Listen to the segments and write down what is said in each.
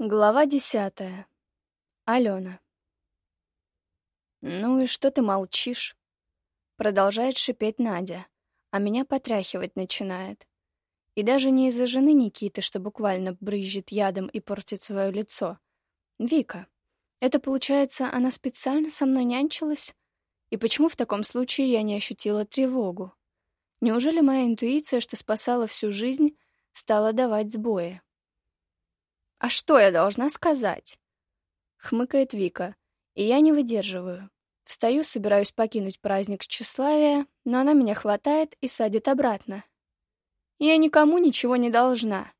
Глава десятая. Алена. «Ну и что ты молчишь?» Продолжает шипеть Надя, а меня потряхивать начинает. И даже не из-за жены Никиты, что буквально брызжет ядом и портит свое лицо. Вика. Это, получается, она специально со мной нянчилась? И почему в таком случае я не ощутила тревогу? Неужели моя интуиция, что спасала всю жизнь, стала давать сбои? «А что я должна сказать?» Хмыкает Вика, и я не выдерживаю. Встаю, собираюсь покинуть праздник тщеславия, но она меня хватает и садит обратно. Я никому ничего не должна.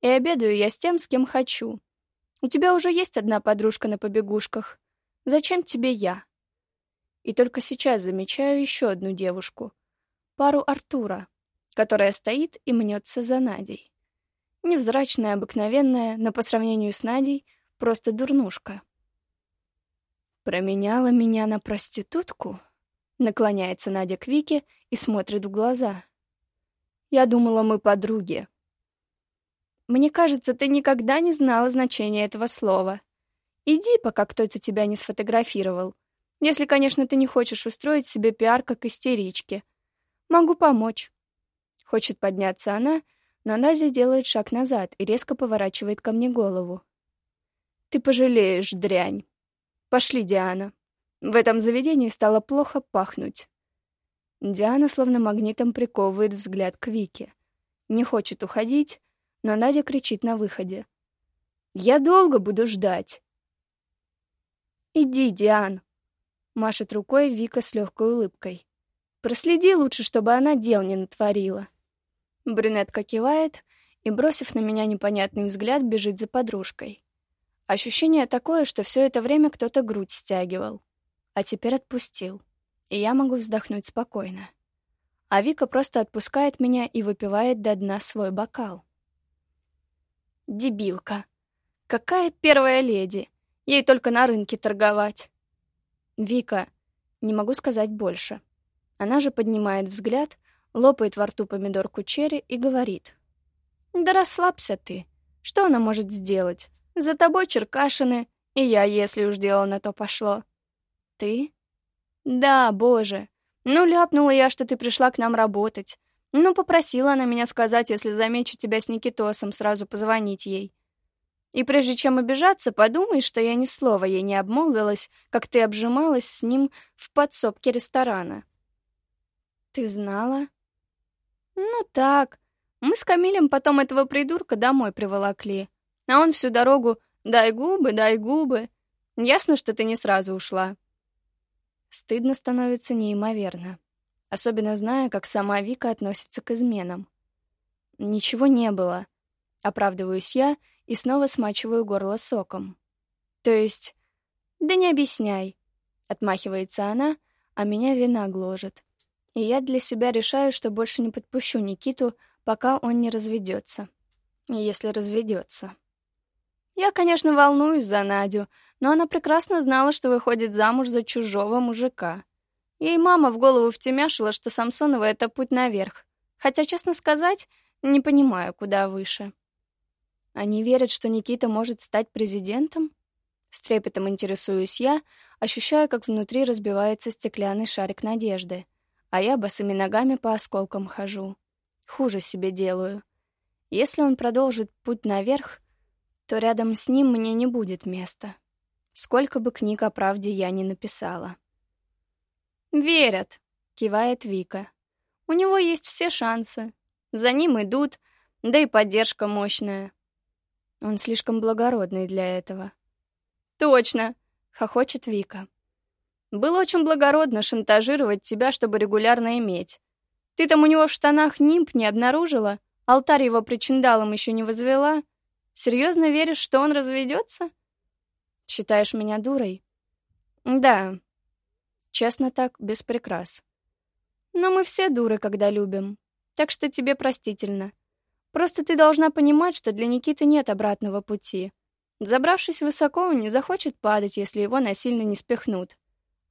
И обедаю я с тем, с кем хочу. У тебя уже есть одна подружка на побегушках. Зачем тебе я? И только сейчас замечаю еще одну девушку. Пару Артура, которая стоит и мнется за Надей. Невзрачная, обыкновенная, но по сравнению с Надей просто дурнушка. «Променяла меня на проститутку?» Наклоняется Надя к Вике и смотрит в глаза. «Я думала, мы подруги». «Мне кажется, ты никогда не знала значения этого слова. Иди, пока кто-то тебя не сфотографировал. Если, конечно, ты не хочешь устроить себе пиар как истерички. Могу помочь». Хочет подняться она, но Назя делает шаг назад и резко поворачивает ко мне голову. «Ты пожалеешь, дрянь. Пошли, Диана. В этом заведении стало плохо пахнуть». Диана словно магнитом приковывает взгляд к Вике. Не хочет уходить, но Надя кричит на выходе. «Я долго буду ждать!» «Иди, Диан!» — машет рукой Вика с легкой улыбкой. «Проследи лучше, чтобы она дел не натворила». Брюнетка кивает и, бросив на меня непонятный взгляд, бежит за подружкой. Ощущение такое, что все это время кто-то грудь стягивал, а теперь отпустил, и я могу вздохнуть спокойно. А Вика просто отпускает меня и выпивает до дна свой бокал. Дебилка. Какая первая леди? Ей только на рынке торговать. Вика. Не могу сказать больше. Она же поднимает взгляд, лопает во рту помидорку черри и говорит. «Да расслабься ты. Что она может сделать? За тобой черкашины, и я, если уж дело на то пошло». «Ты?» «Да, боже. Ну, ляпнула я, что ты пришла к нам работать. Ну, попросила она меня сказать, если замечу тебя с Никитосом, сразу позвонить ей. И прежде чем обижаться, подумай, что я ни слова ей не обмолвилась, как ты обжималась с ним в подсобке ресторана». «Ты знала?» «Ну так. Мы с Камилем потом этого придурка домой приволокли. А он всю дорогу «дай губы, дай губы». Ясно, что ты не сразу ушла». Стыдно становится неимоверно. Особенно зная, как сама Вика относится к изменам. «Ничего не было», — оправдываюсь я и снова смачиваю горло соком. «То есть...» «Да не объясняй», — отмахивается она, а меня вина гложет и я для себя решаю, что больше не подпущу Никиту, пока он не разведется. Если разведется. Я, конечно, волнуюсь за Надю, но она прекрасно знала, что выходит замуж за чужого мужика. Ей мама в голову втемяшила, что Самсонова — это путь наверх. Хотя, честно сказать, не понимаю, куда выше. Они верят, что Никита может стать президентом? С трепетом интересуюсь я, ощущая, как внутри разбивается стеклянный шарик надежды а я босыми ногами по осколкам хожу. Хуже себе делаю. Если он продолжит путь наверх, то рядом с ним мне не будет места. Сколько бы книг о правде я ни написала. «Верят», — кивает Вика. «У него есть все шансы. За ним идут, да и поддержка мощная». Он слишком благородный для этого. «Точно», — хохочет Вика. Было очень благородно шантажировать тебя, чтобы регулярно иметь. Ты там у него в штанах нимб не обнаружила? Алтарь его причиндалом еще не возвела? Серьезно веришь, что он разведется? Считаешь меня дурой? Да. Честно так, без прикрас. Но мы все дуры, когда любим. Так что тебе простительно. Просто ты должна понимать, что для Никиты нет обратного пути. Забравшись высоко, он не захочет падать, если его насильно не спихнут.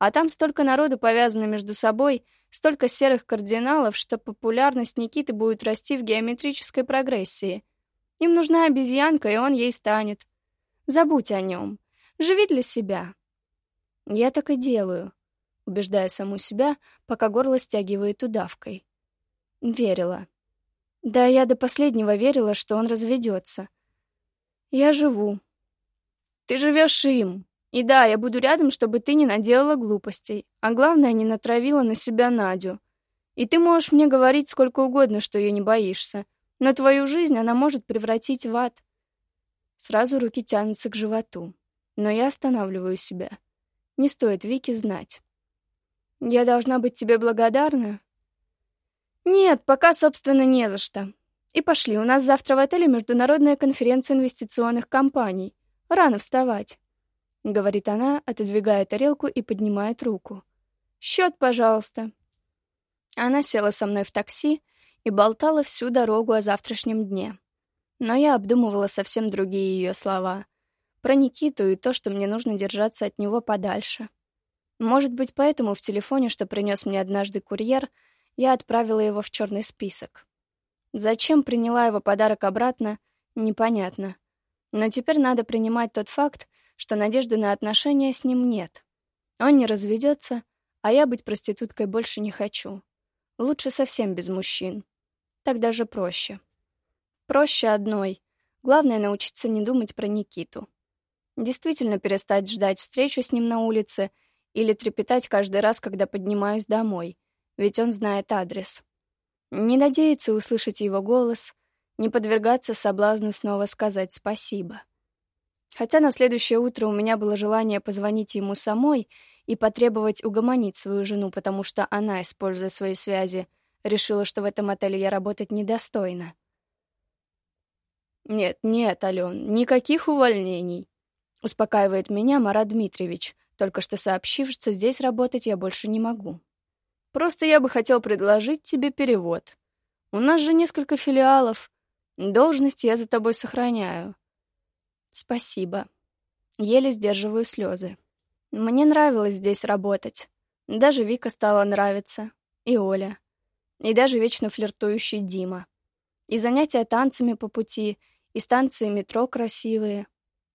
А там столько народу повязано между собой, столько серых кардиналов, что популярность Никиты будет расти в геометрической прогрессии. Им нужна обезьянка, и он ей станет. Забудь о нем. Живи для себя. Я так и делаю, убеждаю саму себя, пока горло стягивает удавкой. Верила. Да, я до последнего верила, что он разведется. Я живу. Ты живешь им. И да, я буду рядом, чтобы ты не наделала глупостей, а главное, не натравила на себя Надю. И ты можешь мне говорить сколько угодно, что ее не боишься, но твою жизнь она может превратить в ад. Сразу руки тянутся к животу, но я останавливаю себя. Не стоит Вике знать. Я должна быть тебе благодарна? Нет, пока, собственно, не за что. И пошли, у нас завтра в отеле международная конференция инвестиционных компаний. Рано вставать. — говорит она, отодвигая тарелку и поднимает руку. «Счет, пожалуйста». Она села со мной в такси и болтала всю дорогу о завтрашнем дне. Но я обдумывала совсем другие ее слова. Про Никиту и то, что мне нужно держаться от него подальше. Может быть, поэтому в телефоне, что принес мне однажды курьер, я отправила его в черный список. Зачем приняла его подарок обратно, непонятно. Но теперь надо принимать тот факт, что надежды на отношения с ним нет. Он не разведется, а я быть проституткой больше не хочу. Лучше совсем без мужчин. Так даже проще. Проще одной. Главное научиться не думать про Никиту. Действительно перестать ждать встречу с ним на улице или трепетать каждый раз, когда поднимаюсь домой, ведь он знает адрес. Не надеяться услышать его голос, не подвергаться соблазну снова сказать спасибо. Хотя на следующее утро у меня было желание позвонить ему самой и потребовать угомонить свою жену, потому что она, используя свои связи, решила, что в этом отеле я работать недостойна. «Нет, нет, Ален, никаких увольнений», — успокаивает меня Марат Дмитриевич, только что сообщив, что здесь работать я больше не могу. «Просто я бы хотел предложить тебе перевод. У нас же несколько филиалов. Должность я за тобой сохраняю. Спасибо. Еле сдерживаю слезы. Мне нравилось здесь работать. Даже Вика стала нравиться. И Оля. И даже вечно флиртующий Дима. И занятия танцами по пути, и станции метро красивые.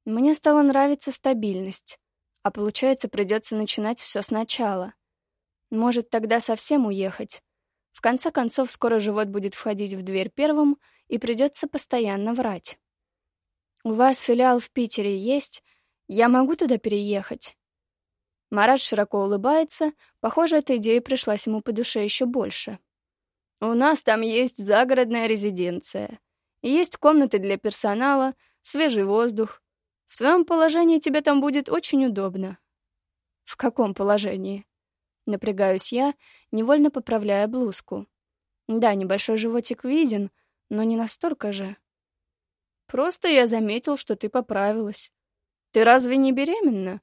Мне стала нравиться стабильность. А получается, придется начинать все сначала. Может, тогда совсем уехать. В конце концов, скоро живот будет входить в дверь первым, и придется постоянно врать. «У вас филиал в Питере есть? Я могу туда переехать?» Марат широко улыбается. Похоже, эта идея пришлась ему по душе еще больше. «У нас там есть загородная резиденция. Есть комнаты для персонала, свежий воздух. В твоем положении тебе там будет очень удобно». «В каком положении?» Напрягаюсь я, невольно поправляя блузку. Да, небольшой животик виден, но не настолько же. Просто я заметил, что ты поправилась. Ты разве не беременна?